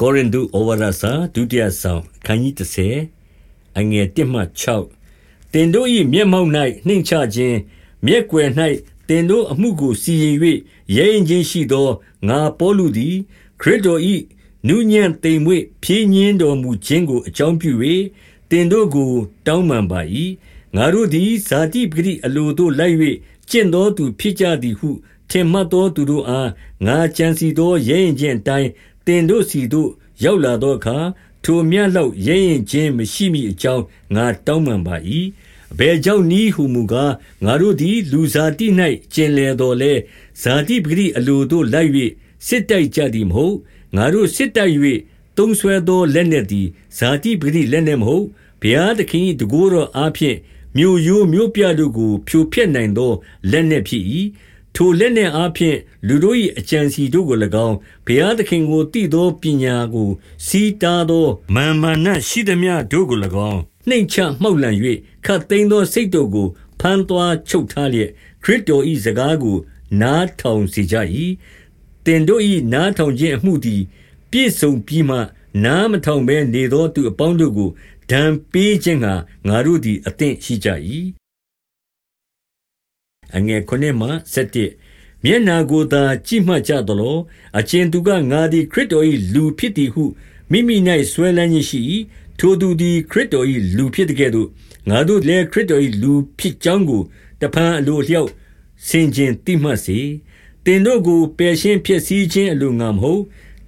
ကောရိန္သုဩဝါဒစာဒုတိယဆောင်အခန်းကြီး30အငယ်1မှ6တင်တို့၏မျက်မှောက်၌နှိမ့်ချခြင်းမျက်ွယ်၌တင်တို့အမှုကိုစီရင်၍ရဲရင်ချင်းရှိသောငါပေါလုသည် ခရစ်တော်၏နူးညံ့သိမ်မွေ့ဖြည့်ညင်းတော်မူခြင်းကိုအကြောင်းပြု၍တင်တို့ကို တောင်းပန်ပါ၏ငါတို့သည်ဇာတိပဂတိအလိုတို့လိုက်၍ကျင့်သောသူဖြစ်ကြသည်ဟုထင်မှတ်သောသူတို့အားငါကြံစီသောရဲရင်ချင်းအတိုင်း တင်တို့စီတို့ရောက်လာသောအခါထိုမြတ်လောက်ရဲရင်ချင်းမရှိမိအကြောင်းငါတောင်းပန်ပါ၏အဘယ်ကြောင့်နည်းဟုမူကားငါတို့သည်လူစားတိ၌ကျင်လေတော်လဲဇာတိပဂတိအလိုတို့လိုက်၍စစ်တိုက်ကြသည်မဟုတ်ငါတို့စစ်တိုက်၍တုံးဆွဲသောလက်နှင့်သည်ဇာတိပဂတိလက်နှင့်မဟုတ်ဘုရားသခင်တကူတော်အားဖြင့်မြို့ရိုးမြို့ပြတို့ကိုဖြိုဖျက်နိုင်သောလက်နှင့်ဖြစ်၏ ထိုလက်နှင့်အားဖြင့် လူတို့၏အကြံစီတို့ကို၎င်း ဘုရားသခင်ကိုတည်သောပညာကိုစီးတားသော မာန်မာနရှိသမျှတို့ကို၎င်း နှိမ်ချမှောက်လန့်၍ခတ်သိမ်းသော စိတ်တို့ကိုဖန်သွားချုပ်ထားလျက် ခရစ်တော်၏စကားကို နားထောင်စေကြ၏တင်တို့၏နားထောင်ခြင်းအမှုသည် ပြည့်စုံပြီးမှ နားမထောင်ဘဲနေသော သူအပေါင်းတို့ကို ဒဏ်ပေးခြင်းငှာငါတို့သည် အသင့်ရှိကြ၏ အငယ်9မှ17မျက်နာကိုသာကြည့်မှတ်ကြသလိုအချင်းသူကငါသည်ခရစ်တော်၏လူဖြစ်သည်ဟုမိမိ၌ဆွဲလန်းခြင်းရှိ၏ထိုသူသည်ခရစ်တော်၏လူဖြစ်တဲ့ကဲ့သို့ငါတို့လည်းခရစ်တော်၏လူဖြစ်ကြောင်းကိုတဖန်အလိုလျောက်ဆင်ခြင်တိမှတ်စေတင်တို့ကိုပယ်ရှင်းဖြစ်စည်းခြင်းအလိုငါမဟုတ်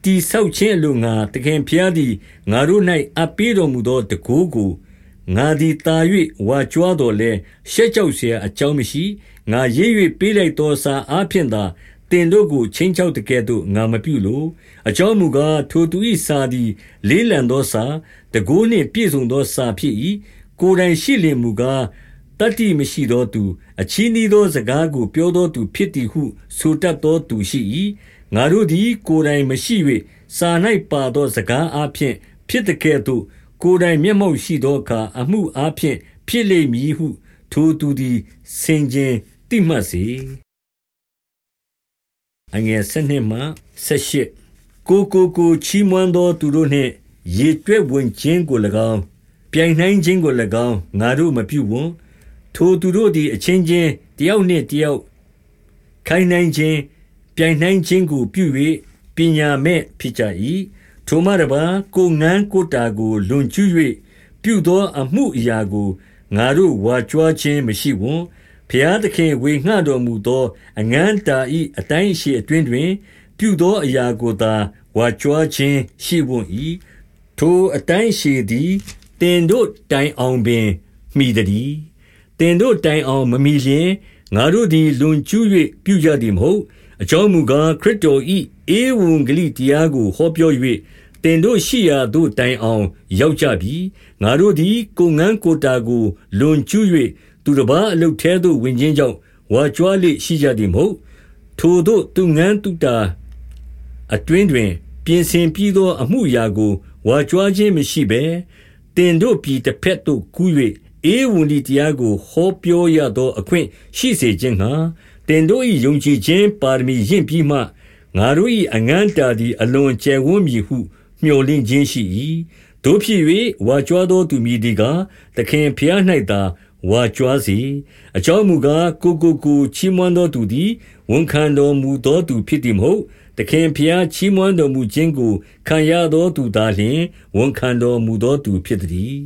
တိဆောက်ခြင်းအလိုငါတခင်ဖျားသည်ငါတို့၌အပ်ပေးတော်မူသောတကူကို ငါသည်တာ၍ဝါကြွားတော်လဲရှက်ကြောက်เสียအကြောင်းမရှိငါရေး၍ပေးလိုက်သောစာအားဖြင့်သာတင်တို့ကိုချင်းချောက်တကဲ့သို့ငါမပြုလိုအကြောင်းမူကားထိုသူ၏စာသည် လေးလံသောစာတကိုးနှင့်ပြည့်စုံသောစာဖြစ်၏ကိုယ်တိုင်ရှိလင်မူကားတတ္တိမရှိသောသူအချီးနှီးသောစကားကိုပြောသောသူဖြစ်သည်ဟုဆိုတတ်သောသူရှိ၏ငါတို့သည်ကိုယ်တိုင်မရှိ၍စာ၌ပါသောစကားအားဖြင့်ဖြစ်တဲ့ကဲ့သို့ ကိုယ်တိုင်မျက်မှောက်ရှိသောအခါ အမှုအားဖြင့် ဖြစ်လိမ့်မည်ဟု ထိုသူသည် ဆင်ခြင်သိမှတ်စေအငယ်၁၂မှ၁၈ကိုကိုကိုချီးမွမ်းသော သူတို့နှင့် ရေတွက်ဝင်ခြင်းကို၎င်း ပြိုင်နှိုင်းခြင်းကို၎င်း ငါတို့မပြုဝံထိုသူတို့သည် အချင်းချင်းတယောက်နှင့်တယောက် ခိုင်းနှိုင်းခြင်း ပြိုင်နှိုင်းခြင်းကို ပြု၍ပညာမဲ့ဖြစ်ကြ၏ ထိုမှတပါကိုငန်းကိုတာကိုလွန်ကျူး၍ပြုသောအမှုအရာကိုငါတို့ဝါကြွားခြင်းမရှိဝံဖျားသခင်ဝေငှတော်မူသော အငန်းတာဤအတိုင်းရှိအတွင်တွင် ပြုသောအရာကိုသာဝါကြွားခြင်းရှိဝံ၏ထိုအတိုင်းရှိသည်တင်တို့တိုင်အောင်ပင်မိသည်တင်တို့တိုင်အောင်မမီလျင်ငါတို့သည်လွန်ကျူး၍ပြုကြသည်မဟုတ် အကြောင်းမူကား ခရစ်တော်၏ဧဝံဂေလိတရားကို ဟောပြော၍တင်တို့ရှိရာသို့တိုင်အောင် ရောက်ကြပြီ ငါတို့သည် ကိုငန်းကိုတာကို လွန်ကျူး၍သူတစ်ပါးအလုတ်ထဲသို့ ဝင်ခြင်းကြောင့် ဝါကြွားလေရှိကြသည်မဟုတ် ထိုတို့ သူငန်းသူတာအတွင်းတွင် ပြင်ဆင်ပြီးသော အမှုရာကို ဝါကြွားခြင်းမရှိဘဲတင်တို့ပြည်တစ်ဖက်သို့ကူး၍အေဝံဒီတရားကို ဟောပြောရသော အခွင့်ရှိစေခြင်းဟာ တင်တို့၏ယုံကြည်ခြင်းပါရမီရင့်ပြီးမှငါတို့၏အငန်းတာသည် အလွန်ကျယ်ဝန်းမည်ဟု မျှော်လင့်ခြင်းရှိ၏တို့ဖြစ်၍ဝါကြွားသောသူမည်ဒီကသခင်ဖျား၌သာဝါကြွားစေအကြောင်းမူကားကိုကိုကိုချီးမွမ်းသောသူသည်ဝန်ခံတော်မူသောသူဖြစ်သည်မဟုတ်သခင်ဖျားချီးမွမ်းတော်မူခြင်းကိုခံရသောသူသာလျှင်ဝန်ခံတော်မူသောသူဖြစ်သည်